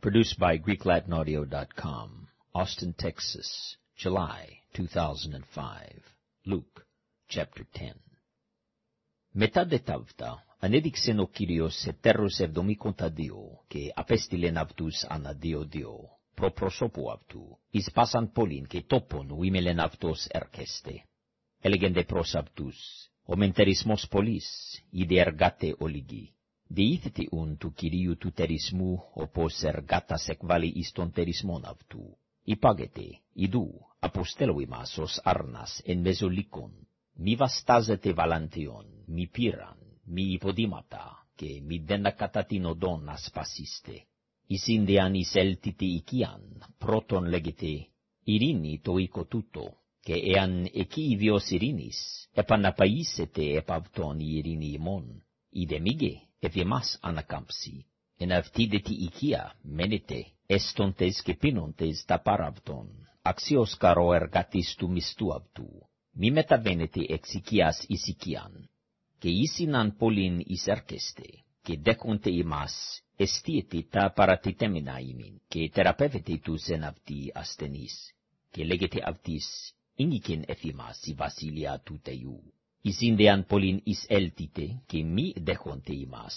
Produced by GreekLatinAudio.com, Austin, Texas, July 2005. Luke, chapter 10. Μετά δε ταύτα, ανέδειξεν ο Κύριος ετέρους εβδομήκον τα δύο, και απέστειλεν αυτούς ανά δύο δύο, προ προσώπου αυτού, εις πάσαν πόλην και τόπον ου ημελεν αυτός έρχεστε. Έλεγεν δε προς αυτούς, ο μεντερισμός πολλής, ήδη εργάτε ολιγή. Διήθητε ουν του Κυρίου του τερισμού, όπως εργάτας εκβάλλει εις τον τερισμόν αυτού. Υπάγετε, idού, αποστέλω ημάς ως άρνας εν μεζολίκον, μη βαστάζετε βαλαντιον, μη πήραν, μη υποδήματα, και μη δεν κατά την οδόν ασπασίστε. Εις ίνδεαν εις έλτητε οικίαν, πρώτον λέγεται, ειρήνη το οίκο τούτο, και εάν εκεί η βιος ειρήνης, επαναπαίσετε επ' αυτόν η ειρήνη ημών, είδε μήγε, εφημάς ανακάμψει, εν αυτή δε τη οικία μένετε, εστοντες και πίνοντες τα παραβδον, αξιός καρό εργατής του μισθού αυτού, μη μεταβαίνετε εξ οικίας εις οικίαν, και ίσιναν πολλήν εις έρχεστε, και δέχονται ημάς, εστίετε τα παρατητέμενα ημίν, και θεραπεύετε τους εν αυτή ασθενείς, και λέγεται αυτής, ίνικεν εφημάς η βασιλεία του Θεού. Εις ίνδεαν πολλήν εις έλτητε, και μη δέχονται ημάς,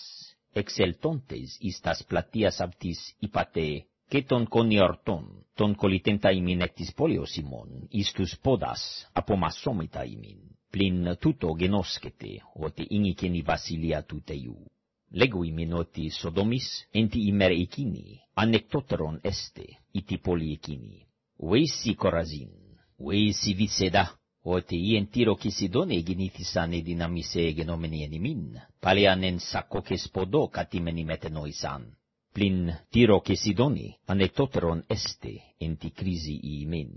εξελτώντες εις τας πλατείας αυτής είπατε, και τον κονιορτών, τον κολλητέντα ημίν εκ της πόλεως ημών, εις τους πόδας απομασόμητα ημίν, πλην τούτο γενόσκεται, ότι ίνικεν η βασιλεία του Θεού. Λέγω ημίν ότι Σοδόμης, εν τη ημέρα εκείνη, ανεκτότερον έστε, η τη πόλη εκείνη. Ουέσι κοραζίν, ουέσι βισεδά, ότι οι εν Τύρο και Σιδώνε γεννήθησαν οι δυναμίσε γενόμενοι εν ημίν, παλαιάν εν σακό και σποδό κατήμενοι μετενόησαν. Πλην Τύρο και Σιδώνη ανεκτότερον έστε εν τη κρίση η ημίν.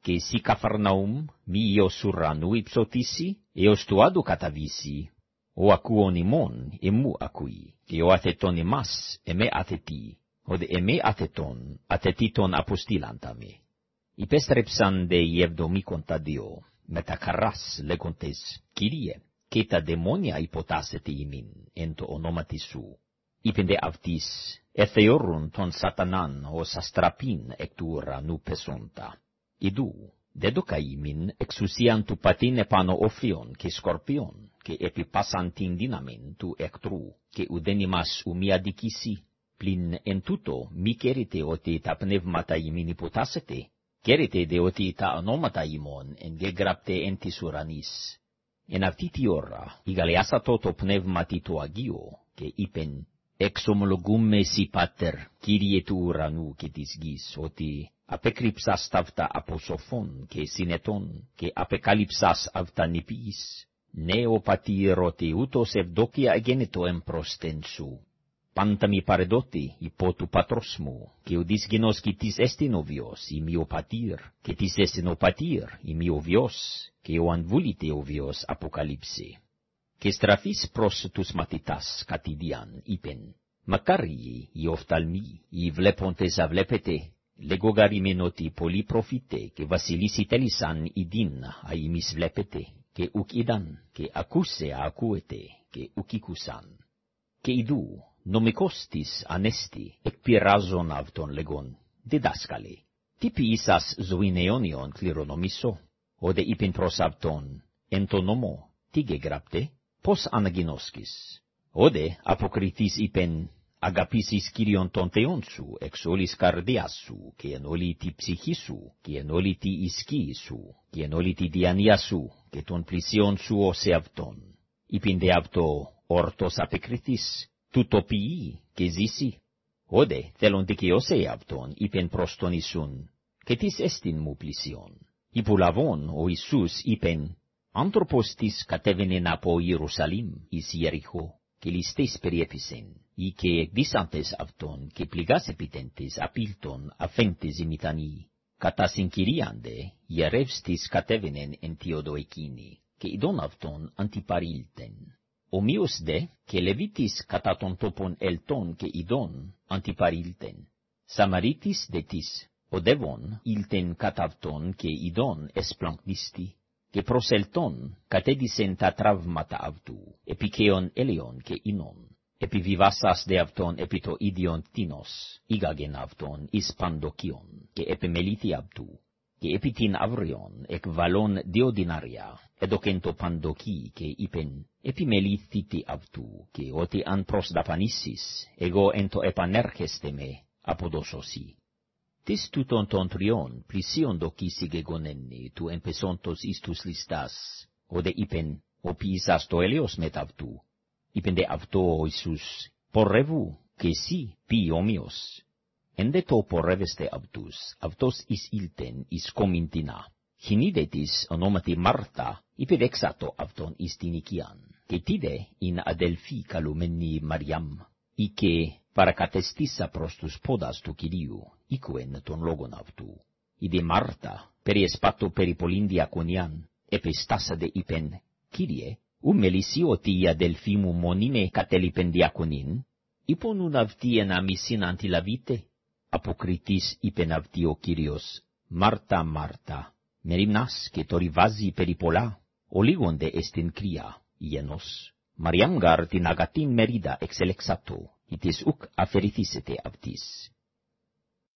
Και εσύ Καφαρναούμ μη ιος ουρανού υψωτήσει, έως του άδου καταβήσει, ο ακούον ημών εμού ακούει, και ο αθετών ημάς εμέ αθετεί, οδε εμέ αθετών αθετήτων αποστήλαντα με. Υπέστρεψαν δε οι εβδομήκον τα δύο, με τα χαράς λέγοντες, Κύριε, και τα δαιμόνια υποτάσσεται ημίν, εν το ονόματι σου. Είπεν δε αυτής, εθεώρουν τον σατανάν ως αστραπήν εκ του ουρανού πεσόντα. Ιδού, δέδοκα ημίν εξουσίαν του πατήν επάνω όφιον και σκορπιόν, και επιπάσαν την δύναμιν του εχθρού, και ουδέν ημάς ουμή αδικήσει, πλην εν τούτο μη κέρετε ότι τα πνεύματα ημίν υποτάσσεται, Κέρετε δε ότι τα ονόματα ημών εγγεγραπτε εν της ουρανής. Εν αυτή τη ώρα, ηγαλιάσατο το πνεύμα τη το Αγίο, και είπεν, εξομολογούμε σι πάτερ, Κύριε του ουρανού και της γης, ότι απεκρύψας ταύτα από σοφών και συνετών, και απεκαλύψας αυτά νηπίης. Ναι, ο πατήρ, ότι ούτως ευδόκια εγένετο εμπρόστεν σου, πάντα μη παρεδότη υπό του πατρός μου, και ο δυσγενός και της έστιν ο βιος, ημί ο πατήρ, και της έστιν ο πατήρ, ημί ο βιος, και ο ανβούλητε ο βιος αποκαλύψε. Και στραφής προς τους μαθητάς κατηδιάν, είπεν, μακάριοι οι οφθαλμοί, οι βλέποντες αβλέπετε, λεγογαρίμεν ότι πολλοί προφήτε, και βασιλίσι τέλησαν ειδίν, αημείς βλέπετε, και ουκ είδαν, και ακούσε ακούετε, και ουκ οικούσαν. Και ειδού, νομικός της ανέστη, εκπειράζον αυτον λεγόν, διδάσκαλε, τι ποιήσας ζωήν αιώνιον κληρονομήσω, όδε είπεν προς αυτον, εν το νόμο, τι γεγράπτε, πώς αναγινώσκεις, όδε αποκριθείς είπεν, αγαπήσεις Κύριον τον Θεόν σου, εξ όλης καρδιάς σου, και εν όλη τη ψυχή σου, και εν όλη τη ισκή σου, και εν όλη τη διανία σου, και τον πλησίον σου ως εαυτόν. Είπεν δε αυτό, όρτος απεκριθείς, τούτο ποιεί και ζήσει. Όδε θέλον δικαιώσε αυτόν, είπεν προς τον Ιησούν, και τις εστιν μου πλησιόν. Υπουλαβών ο Ιησούς είπεν, άνθρωπος της κατέβαινεν από Ιερουσαλήμ εις Ιεριχώ, και ληστές περιέφησεν, ή και εκδίσαντες αυτόν, και πληγάς επιτέντες απίλτον αφέντες ημιτανοί. Κατά συγκυρίαντε, ιερεύς της κατέβαινεν εν τιόδο εκείνη, και ειδών αυτόν αντιπαρήλτεν. Ομοίως δε, και λεβίτης κατά τον τόπον ελτών και ειδών αντιπαρήλτεν. Σαμαρίτης δε της, οδεύων ήλτεν κατά αυτόν και ειδών εσπλαγδίστη, και προς ελτών κατέδισεν τα τραύματα αυτού, επικαίων έλεον και ίνων. epi vivasas de avton epito idion tinos, igagen avton ispandokion, ke epi melithi abtu, ke epitin avrion, ek valon diodinaria, εδωκεν το παντοκί και είπεν, επί μελήθη τι αυτού, και ότι αν προς δαπανίσεις, εγώ εν το επανέρχεστε με, αποδοσωσί. Τις τούτων των τριών πλησίον δοκί συγεγονένει του εμπεσόντος εις τους λιστάς, οδε είπεν, ο ποιησάς το έλεος μετ' αυτού. Είπεν δε αυτό ο Ιησούς, πορεύου, και εσύ ποι όμοιος. Εν δε το πορεύεστε αυτούς, αυτός εις ήλτεν εις κομιντινά. Χινίδε της ονόματι Μάρτα, υπηρεξάτο αυτον εις την οικίαν, και τίδε ειν αδελφή καλουμένη Μαριάμ, ή και παρακατεστήσα προς τους πόδας του Κυρίου, οίκουεν τον λόγον αυτού. Ήδη Μάρτα, περί εσπάτω περί πολλήν διακονιάν, επιστάσαδε ου μελισί ότι η αδελφή μου μονίμε κατέλειπεν διακονίν, αυτοί ένα μισήν cria, ienos, Mariam gar tin agatin merida exelexato, itis uc aferithisete avtis.